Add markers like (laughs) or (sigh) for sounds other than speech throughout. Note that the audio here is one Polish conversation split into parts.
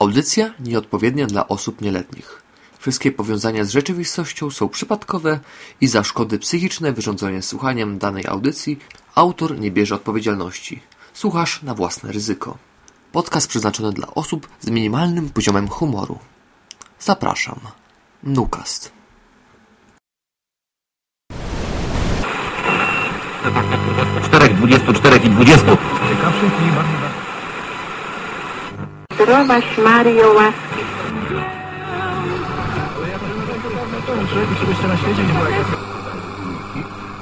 Audycja nieodpowiednia dla osób nieletnich. Wszystkie powiązania z rzeczywistością są przypadkowe i za szkody psychiczne wyrządzone słuchaniem danej audycji autor nie bierze odpowiedzialności. Słuchasz na własne ryzyko. Podcast przeznaczony dla osób z minimalnym poziomem humoru. Zapraszam. Nukast. Czterech, dwudziestu czterech i dwudziestu. Zdrowaś Mario łaski.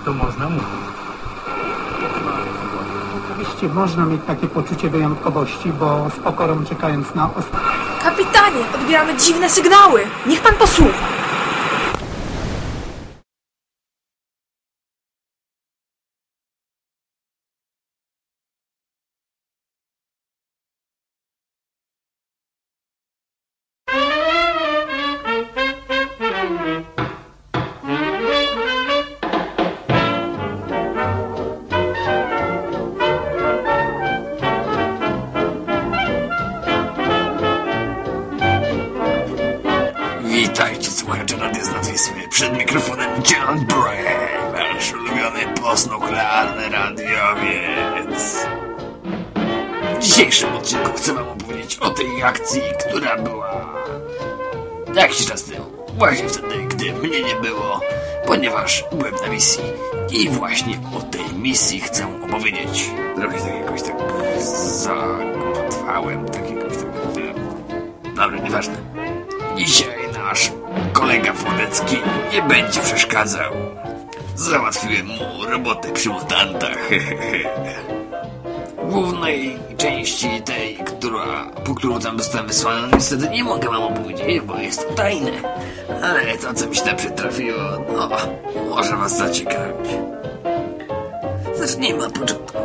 To można mówić. Oczywiście można mieć takie poczucie wyjątkowości, bo z pokorą czekając na ostatnie. Kapitanie, odbieramy dziwne sygnały. Niech pan posłucha. Ulubiony postnuklearny radiowiec. W dzisiejszym odcinku chcę wam opowiedzieć o tej akcji, która była jakiś czas temu. Właśnie wtedy, gdy mnie nie było, ponieważ byłem na misji. I właśnie o tej misji chcę opowiedzieć. Trochę tak jakoś tak zagmatwałem, tak jakoś tak... Dobra, nieważne. Dzisiaj nasz kolega Wodecki nie będzie przeszkadzał. Załatwiłem mu robotę przy mutantach. (laughs) Głównej części tej, która, po którą tam zostałem wysłany, niestety nie mogę wam opowiedzieć, bo jest to tajne. Ale to, co mi się tam przytrafiło, no, może was zaciekawić. Zacznijmy od początku.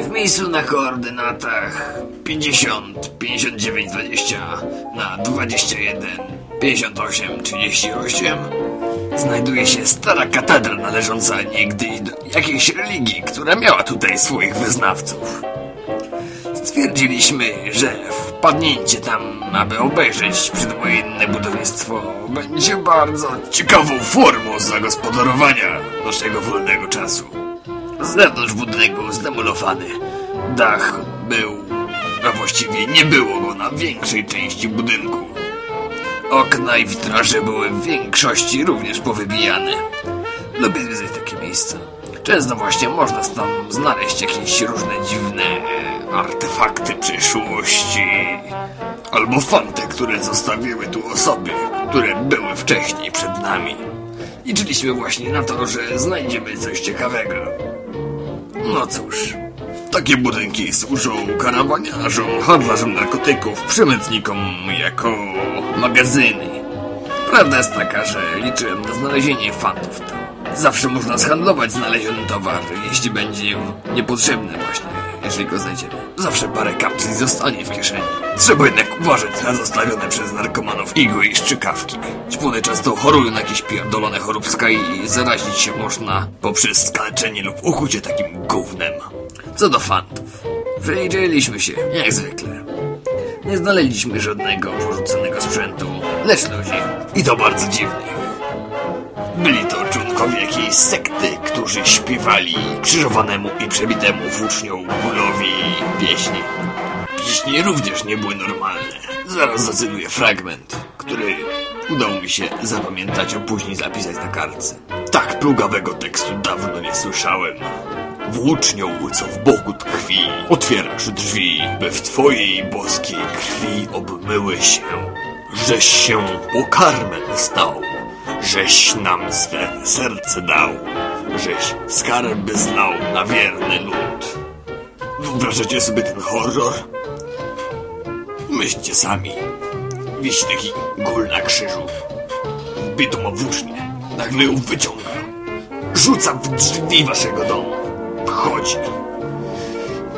W miejscu na koordynatach 50, 59, 20 na 21, 58, 38 znajduje się stara katedra należąca niegdyś do jakiejś religii, która miała tutaj swoich wyznawców. Stwierdziliśmy, że wpadnięcie tam, aby obejrzeć przedwojenne budownictwo, będzie bardzo ciekawą formą zagospodarowania naszego wolnego czasu. Zewnątrz budynku zdemolowany. Dach był, a właściwie nie było go na większej części budynku. Okna i witraże były w większości również powybijane. Lubię zwiedzać takie miejsca. Często właśnie można tam znaleźć jakieś różne dziwne e, artefakty przyszłości. Albo fanty, które zostawiły tu osoby, które były wcześniej przed nami. Liczyliśmy właśnie na to, że znajdziemy coś ciekawego. No cóż, takie budynki służą karawaniarzom, handlarzom narkotyków, przemytnikom jako magazyny. Prawda jest taka, że liczyłem na znalezienie fantów tam. Zawsze można zhandlować znaleziony towar, jeśli będzie niepotrzebny właśnie, jeżeli go znajdziemy. Zawsze parę kapsli zostanie w kieszeni. Trzeba jednak uważać na zostawione przez narkomanów igły i szczykawki. Ćpuny często chorują na jakieś pierdolone choróbska i zarazić się można poprzez skaleczenie lub ukucie takim gównem. Co do fantów. Przeliczyliśmy się, jak zwykle. Nie znaleźliśmy żadnego porzuconego sprzętu, lecz ludzi. I to bardzo dziwnych. Byli to członkowie jakiejś sekty, którzy śpiewali krzyżowanemu i przebitemu włócznią bólowi pieśni. Pieśni również nie były normalne. Zaraz zacytuję fragment, który udało mi się zapamiętać, a później zapisać na kartce. Tak plugawego tekstu dawno nie słyszałem. Włócznią, co w boku tkwi, otwierasz drzwi, by w twojej boskiej krwi obmyły się. Żeś się pokarmem stał, żeś nam swe serce dał, żeś skarby znał na wierny lud. Wyobrażacie sobie ten horror? Myślcie sami. Wisi taki gól na krzyżu. Wbitą ma włócznię. Nagle ją wyciąga. Rzuca w drzwi waszego domu. Wchodzi.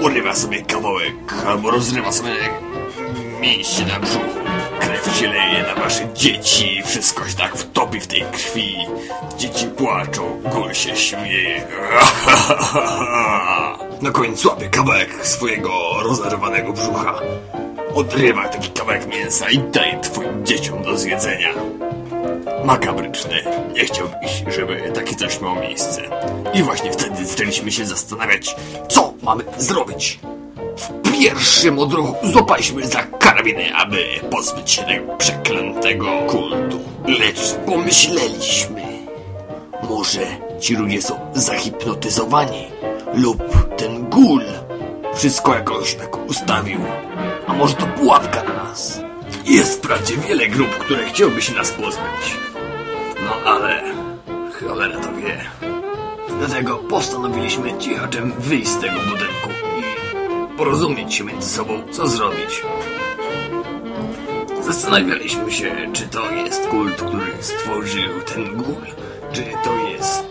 Urywa sobie kawałek, albo rozrywa sobie mięśnie na brzuchu. Krew się leje na wasze dzieci, wszystko się tak wtopi w tej krwi. Dzieci płaczą, gól się śmieje. (laughs) Na końcu łapie kawałek swojego rozerwanego brzucha. odrywa taki kawałek mięsa i daje twoim dzieciom do zjedzenia. Makabryczne. Nie chciałbyś, żeby takie coś miało miejsce. I właśnie wtedy zaczęliśmy się zastanawiać, co mamy zrobić. W pierwszym odruchu złapaliśmy za karabiny, aby pozbyć się tego przeklętego kultu. Lecz pomyśleliśmy, może ci ludzie są zahipnotyzowani lub ten gul wszystko jakoś tak ustawił. A może to pułapka na nas? Jest wprawdzie wiele grup, które chciałyby się nas pozbyć. No ale cholera to wie. Dlatego postanowiliśmy cichaczem wyjść z tego budynku i porozumieć się między sobą, co zrobić. Zastanawialiśmy się, czy to jest kult, który stworzył ten gul, czy to jest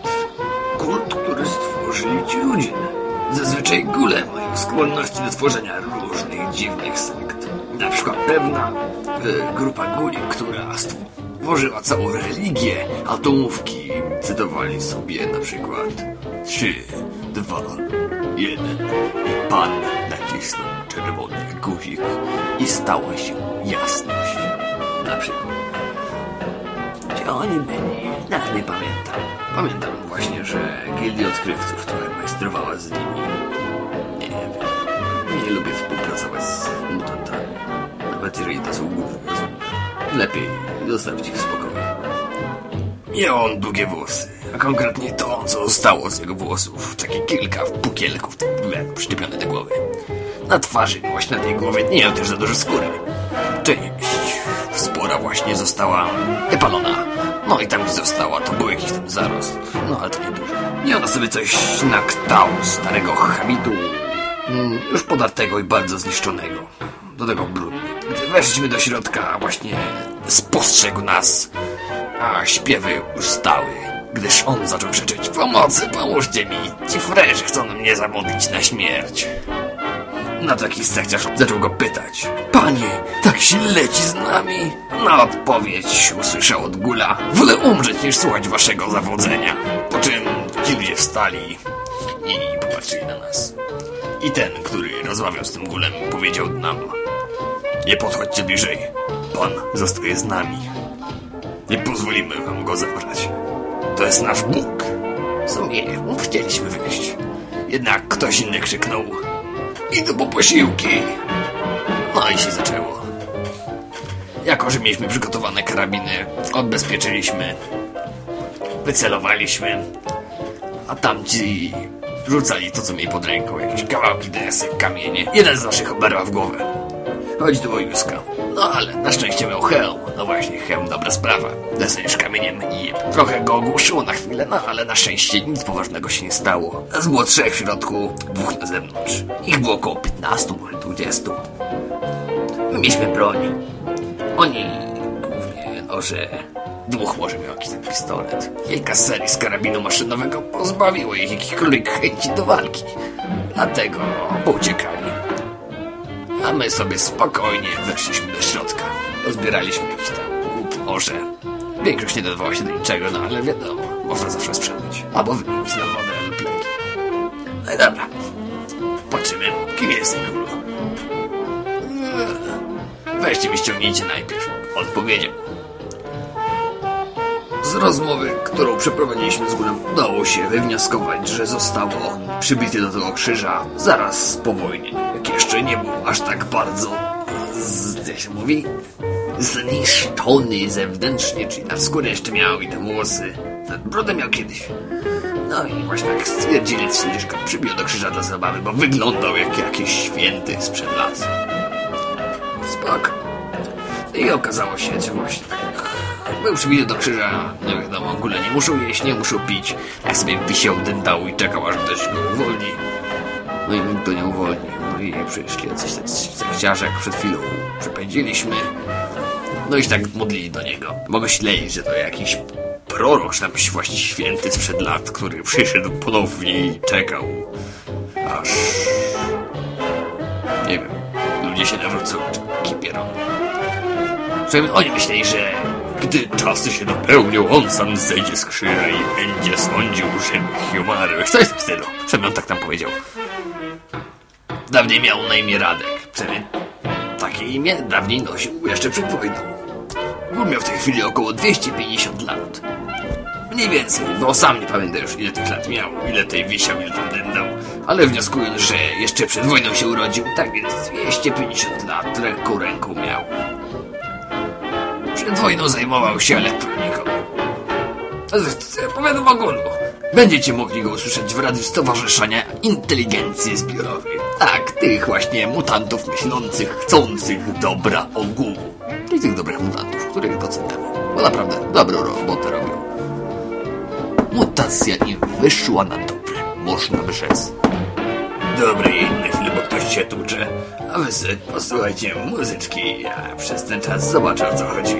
kult, który stworzyli ci ludzie. Zazwyczaj gule mają skłonności do tworzenia różnych dziwnych sekt. Na przykład pewna e, grupa guli, która stworzyła całą religię atomówki, cytowali sobie na przykład 3, 2, 1 i pan nacisnął czerwony guzik i stała się jasność. Na przykład. Gdzie oni byli? Nawet nie pamiętam. Pamiętam właśnie, że gildia odkrywców trochę majstrowała z nimi. Nie wiem. Nie lubię współpracować z mutantami. Nawet jeżeli to są główne. Lepiej zostawić ich w spokoju. Miał on długie włosy, a konkretnie to, co zostało z jego włosów. Takie kilka pukielków, jak przyczepione do głowy. Na twarzy, właśnie na tej głowie, nie miał też za dużo skóry. Część spora właśnie została wypalona. No i tam gdzie została, to był jakiś tam zarost. No ale to nie dużo. Miał na sobie coś na kształt starego habitu. Mm, już podartego i bardzo zniszczonego. Do tego brudny. Weszliśmy do środka, właśnie spostrzegł nas, a śpiewy ustały. Gdyż on zaczął krzyczeć Pomocy, pomóżcie mi! Ci frerzy chcą mnie zamodlić na śmierć. Na taki sekciarz zaczął go pytać. Panie, tak się leci z nami? Na odpowiedź usłyszał od gula. Wolę umrzeć niż słuchać waszego zawodzenia. Po czym ci ludzie wstali i popatrzyli na nas. I ten, który rozmawiał z tym gulem, powiedział nam. Nie podchodźcie bliżej. Pan zostaje z nami. Nie pozwolimy wam go zabrać. To jest nasz Bóg. W sumie chcieliśmy wyjść. Jednak ktoś inny krzyknął. Idę po posiłki. No i się zaczęło. Jako, że mieliśmy przygotowane karabiny, odbezpieczyliśmy, wycelowaliśmy, a tamci rzucali to, co mieli pod ręką, jakieś kawałki desek, kamienie. Jeden z naszych oberwał w głowę. Chodź do Juska. No ale na szczęście miał hełm. No właśnie, hełm dobra sprawa. Dostaniesz kamieniem i. Trochę go ogłuszyło na chwilę, no ale na szczęście nic poważnego się nie stało. Nas było trzech w środku, dwóch na zewnątrz. Ich było około 15, może 20. My mieliśmy broń. Oni głównie noże. Dwóch może miał jakiś ten pistolet. Kilka serii z karabinu maszynowego pozbawiło ich jakichkolwiek chęci do walki. Dlatego pouciekali. A my sobie spokojnie weszliśmy do środka. Rozbieraliśmy jakiś tam łup, może. Większość nie dodawała się do niczego, no ale wiadomo, można zawsze sprzedać. Albo wymienić na wodę lub. No i dobra. Patrzymy, kim jest ten król. Eee, Weźcie mi ściągnijcie najpierw. Odpowiedział. Rozmowy, którą przeprowadziliśmy z górą, udało się wywnioskować, że został on przybity do tego krzyża zaraz po wojnie. Jak jeszcze nie był aż tak bardzo, z, jak się mówi, zniszczony zewnętrznie, czyli na skórę jeszcze miał i te włosy. Ten brodę miał kiedyś. No i właśnie tak stwierdzili, że go przybił do krzyża dla zabawy, bo wyglądał jak jakiś święty sprzed lat. Spoko. I okazało się, że właśnie tak był przybity do krzyża, no wiadomo, ogóle nie muszą jeść, nie muszą pić. Jak sobie wisiał, dętał i czekał, aż ktoś go uwolni. No i nikt go nie uwolnił. No i przyszli jacyś sekciarze, jak przed chwilą przepędziliśmy. No i się tak modlili do niego. Mogę śledzić, że to jakiś prorok, czy tam właśnie święty sprzed lat, który przyszedł ponownie i czekał. Aż... Nie wiem, ludzie się nawrócą, czy kipierą. Przynajmniej oni myśleli, że gdy czasy się napełnią, on sam zejdzie z krzyża i będzie sądził żywych i umarłych. Co jest w tym stylu? On tak tam powiedział. Dawniej miał na imię Radek. Tak takie imię dawniej nosił jeszcze przed wojną. Ból miał w tej chwili około 250 lat. Mniej więcej, bo sam nie pamiętam już ile tych lat miał, ile tej wisiał, ile tam dędał. Ale wnioskując, że jeszcze przed wojną się urodził, tak więc 250 lat lekką ręką miał. Przed wojną zajmował się elektroniką. Z- Powiadam ogólu. Będziecie mogli go usłyszeć w radiu Stowarzyszenia Inteligencji Zbiorowej. Tak, tych właśnie mutantów myślących, chcących dobra ogółu. I tych dobrych mutantów, których doceniamy. Bo naprawdę dobrą robotę robią. Mutacja im wyszła na dobre, można by rzec. Dobry, na chwilę, bo ktoś się tłucze. A wy sobie posłuchajcie muzyczki, ja przez ten czas zobaczę o co chodzi.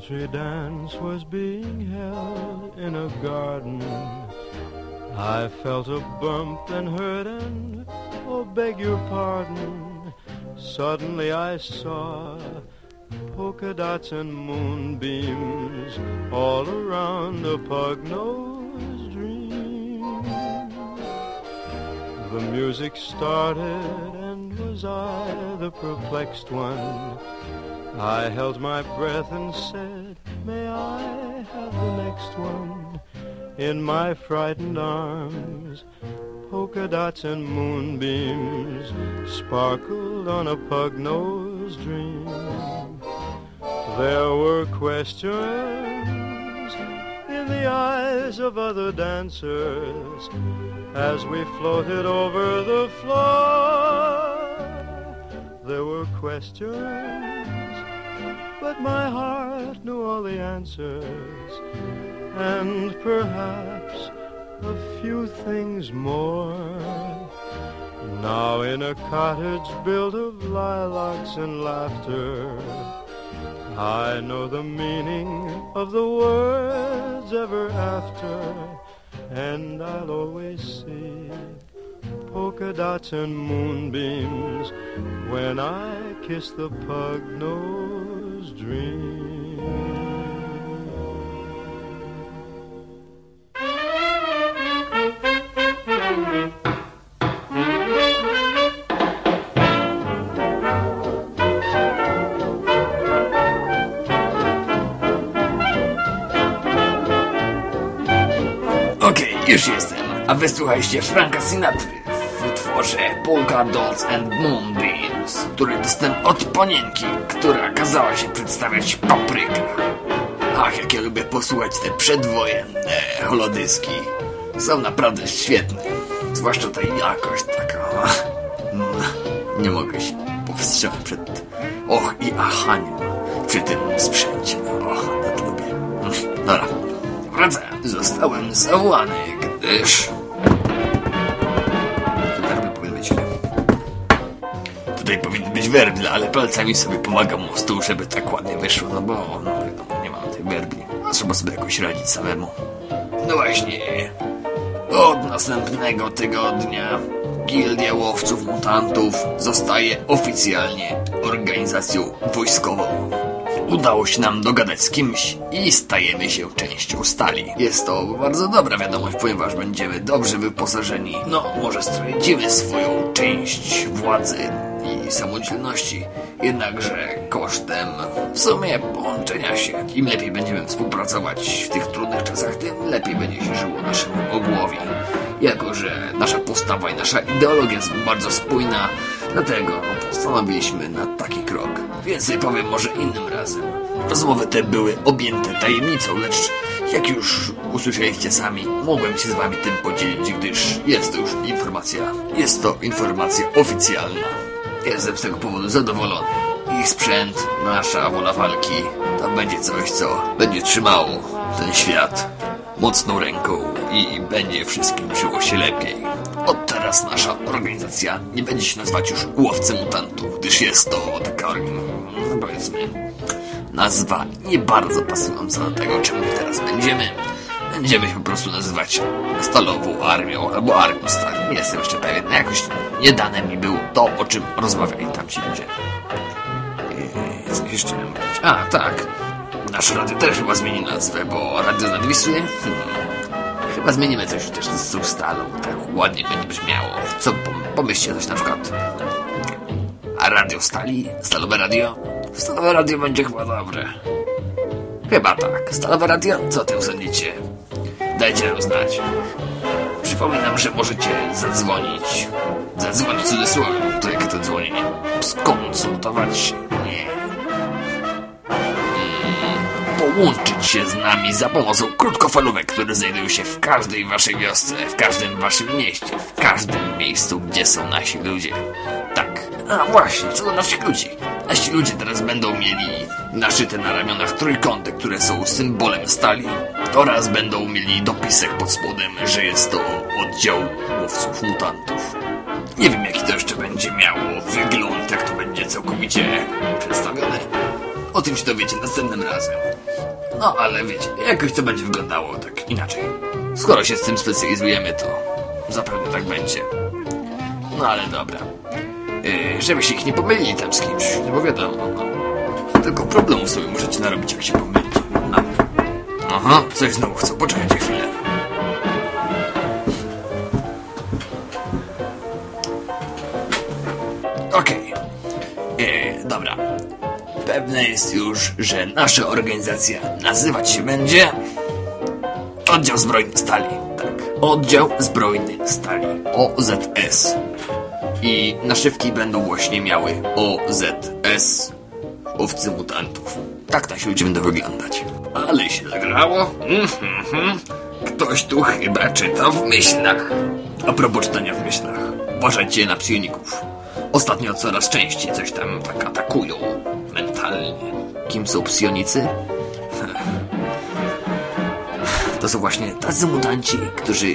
Country dance was being held in a garden. I felt a bump and hurt and, oh, beg your pardon. Suddenly I saw polka dots and moonbeams all around a pug-nosed dream. The music started and was I the perplexed one? I held my breath and said, May I have the next one? In my frightened arms, polka dots and moonbeams sparkled on a pug-nosed dream. There were questions in the eyes of other dancers as we floated over the floor. There were questions but my heart knew all the answers, and perhaps a few things more. Now in a cottage built of lilacs and laughter, I know the meaning of the words ever after, and I'll always see polka dots and moonbeams when I kiss the Okej, już jestem. A wysłuchajcie Franka Sinatry w utworze Polka Dots and Moonbeams, który dostałem od panienki, która kazała się przedstawiać papryka. Ach, jak ja lubię posłuchać te przedwojenne holodyski. Są naprawdę świetne. Zwłaszcza ta jakość taka... mm, Nie mogę się powstrzymać przed och i achaniem przy tym sprzęcie. Och, tak lubię. Dobra, wracając. Zostałem zawołany, gdyż... tutaj powinny być werble, ale palcami sobie pomagam mu stół, żeby tak ładnie wyszło, no bo no, wiadomo, nie mam tej werbli. Trzeba sobie jakoś radzić samemu. No właśnie. Od następnego tygodnia Gildia Łowców Mutantów zostaje oficjalnie organizacją wojskową. Udało się nam dogadać z kimś i stajemy się częścią stali. Jest to bardzo dobra wiadomość, ponieważ będziemy dobrze wyposażeni. No, może stracimy swoją część władzy i samodzielności, jednakże kosztem w sumie połączenia się. Im lepiej będziemy współpracować w tych trudnych czasach, tym lepiej będzie się żyło naszemu ogłowi. Jako, że nasza postawa i nasza ideologia jest bardzo spójna, dlatego postanowiliśmy na taki krok. Więcej powiem może innym razem. Rozmowy te były objęte tajemnicą, lecz jak już usłyszeliście sami, mogłem się z wami tym podzielić, gdyż jest to już informacja. Jest to informacja oficjalna. Jestem z tego powodu zadowolony. Ich sprzęt, nasza wola walki, to będzie coś, co będzie trzymało ten świat mocną ręką i będzie wszystkim żyło się lepiej. Od teraz nasza organizacja nie będzie się nazywać już Łowcy Mutantów, gdyż jest to taka, no powiedzmy, nazwa nie bardzo pasująca do tego, czym teraz będziemy. Będziemy się po prostu nazywać Stalową Armią albo Armią Stali. Nie jestem jeszcze pewien. No jakoś nie dane mi było to, o czym rozmawiali tamci ludzie. I jeszcze miałem powiedzieć. A, tak. Nasze radio też chyba zmieni nazwę, bo radio nad Wisły? Hmm. Chyba zmienimy coś też z tą stalą. Tak ładnie będzie brzmiało. Co, pom- pomyślcie coś na przykład. A radio stali? Stalowe radio? Stalowe radio będzie chyba dobre. Chyba tak. Stalowe radio? Co ty sądzicie? Dajcie nam znać. Przypominam, że możecie zadzwonić. Zadzwonić w cudzysłowie. To jakie to dzwonienie? Skonsultować się. Nie. połączyć się z nami za pomocą krótkofalówek, które znajdują się w każdej waszej wiosce, w każdym waszym mieście, w każdym miejscu, gdzie są nasi ludzie. Tak. A właśnie, co do naszych ludzi. Nasi ludzie teraz będą mieli naszyte na ramionach trójkąty, które są symbolem stali oraz będą mieli dopisek pod spodem, że jest to oddział łowców mutantów. Nie wiem, jaki to jeszcze będzie miało wygląd, jak to będzie całkowicie przedstawione. O tym się dowiecie następnym razem. No, ale wiecie, jakoś to będzie wyglądało tak inaczej. Skoro się z tym specjalizujemy, to zapewne tak będzie. No, ale dobra. Yy, żebyście ich nie pomylili tam z kimś, no bo wiadomo, no. Tylko problemów sobie możecie narobić, jak się pomylicie. No. Aha, coś znowu chcą. Poczekajcie chwilę. Okej. Yy, dobra. Pewne jest już, że nasza organizacja nazywać się będzie Oddział Zbrojny Stali. Tak. Oddział Zbrojny Stali. OZS. I naszywki będą właśnie miały OZS. Owcy mutantów. Tak nasi ludzie będą wyglądać. Ale się zagrało. Mhm. Ktoś tu chyba czyta w myślach. A propos czytania w myślach. Uważajcie na psioników. Ostatnio coraz częściej coś tam tak atakują. Mentalnie. Kim są psionicy? To są właśnie tacy mutanci, którzy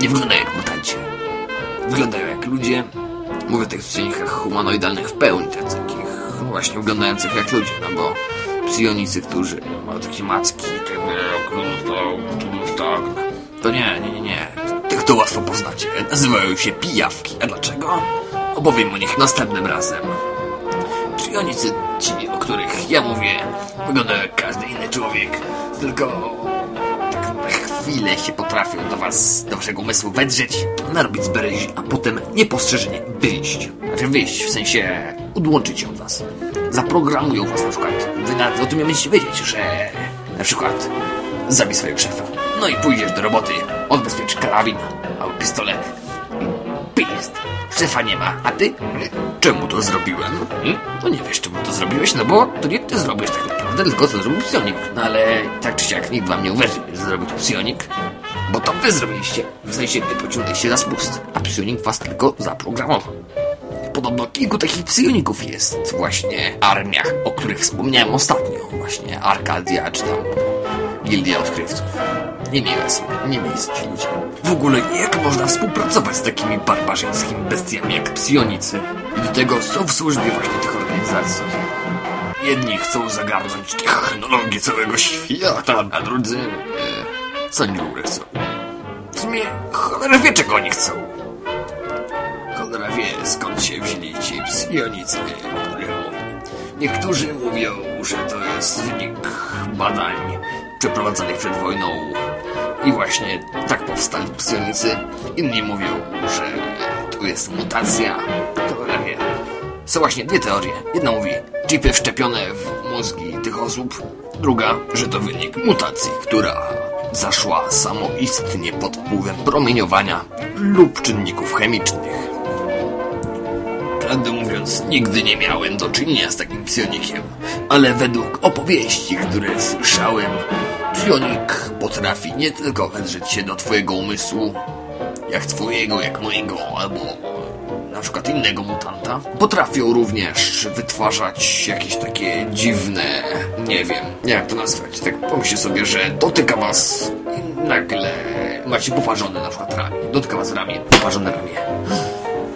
nie wyglądają jak mutanci. Wyglądają jak ludzie. Mówię o tych psionikach humanoidalnych w pełni, takich no właśnie wyglądających jak ludzie, no bo psionicy, którzy mają takie macki, takie tak, to nie, nie, nie, nie. Tych to łatwo poznacie. Nazywają się pijawki. A dlaczego? Opowiem o nich następnym razem. Psionicy, ci, o których ja mówię, wyglądają jak każdy inny człowiek, tylko tak na chwilę się potrafią do was, do waszego umysłu wedrzeć, narobić z a potem niepostrzeżenie wyjść. Znaczy wyjść, w sensie odłączyć się od was. Zaprogramują was na przykład. Wy nawet o tym nie będziecie wiedzieć, że na przykład zabij swojego szefa. No i pójdziesz do roboty, odbezpiecz karabin albo pistolet. Pist. Szefa nie ma, a ty? Czemu to zrobiłem? Hmm? No nie wiesz, czemu to zrobiłeś, no bo to nie ty zrobiłeś tak naprawdę, tylko to zrobił psionik. No ale tak czy siak nikt wam nie uwierzy, że zrobił to psionik. Bo to wy zrobiliście. W sensie wy pociągnęliście za spust, a psionik was tylko zaprogramował. Podobno kilku takich psioników jest właśnie armiach, o których wspomniałem ostatnio. Właśnie Arkadia czy tam Gildia Odkrywców. Niemiłe są, niemiejscy ludzie. W ogóle jak można współpracować z takimi barbarzyńskimi bestiami jak psionicy? I do tego są w służbie właśnie tych organizacji. Jedni chcą zagarnąć technologię całego świata, a drudzy... E, cenzurę chcą. W sumie cholera wie czego oni chcą. Cholera wie skąd się wzięli ci psionicy, o których mówi. Niektórzy mówią, że to jest wynik badań przeprowadzanych przed wojną i właśnie tak powstali psionicy. Inni mówią, że to jest mutacja. Wie. Są właśnie dwie teorie. Jedna mówi chipy wszczepione w mózgi tych osób. Druga, że to wynik mutacji, która zaszła samoistnie pod wpływem promieniowania lub czynników chemicznych. Prawdę mówiąc, nigdy nie miałem do czynienia z takim psionikiem, ale według opowieści, które słyszałem, psionik potrafi nie tylko wedrzeć się do twojego umysłu, jak twojego, jak mojego, albo na przykład innego mutanta. Potrafią również wytwarzać jakieś takie dziwne, nie wiem, jak to nazwać. Tak pomyślcie sobie, że dotyka was i nagle macie poparzone na przykład ramię. Dotyka was ramię, poparzone ramię.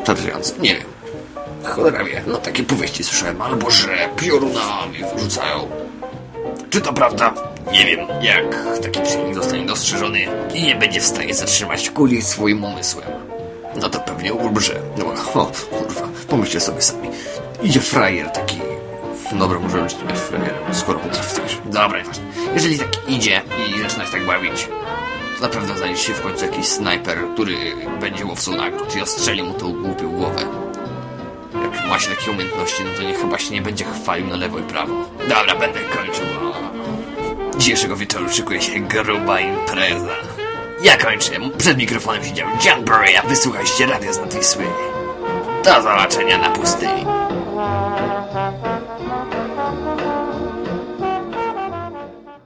Przerażające, nie wiem. Cholera wie, no takie powieści słyszałem, albo że piorunami wyrzucają. Czy to prawda? Nie wiem, jak taki psionik zostanie dostrzeżony i nie będzie w stanie zatrzymać kuli swoim umysłem. No to pewnie umrze. No, o, kurwa, pomyślcie sobie sami. Idzie frajer taki... Dobra, może być nie frajerem, skoro potrafi coś. Dobra, nieważne. Jeżeli tak idzie i zaczyna się tak bawić, to na pewno znajdzie się w końcu jakiś snajper, który będzie łowcą nagród i ostrzeli mu tą głupią głowę. Jak ma się takie umiejętności, no to nie, chyba się nie będzie chwalił na lewo i prawo. Dobra, będę kończył, bo Dzisiejszego wieczoru szykuje się gruba impreza. Ja kończę. Przed mikrofonem siedział Jumper, a wysłuchajcie radia z Natisły. Do zobaczenia na pustyni.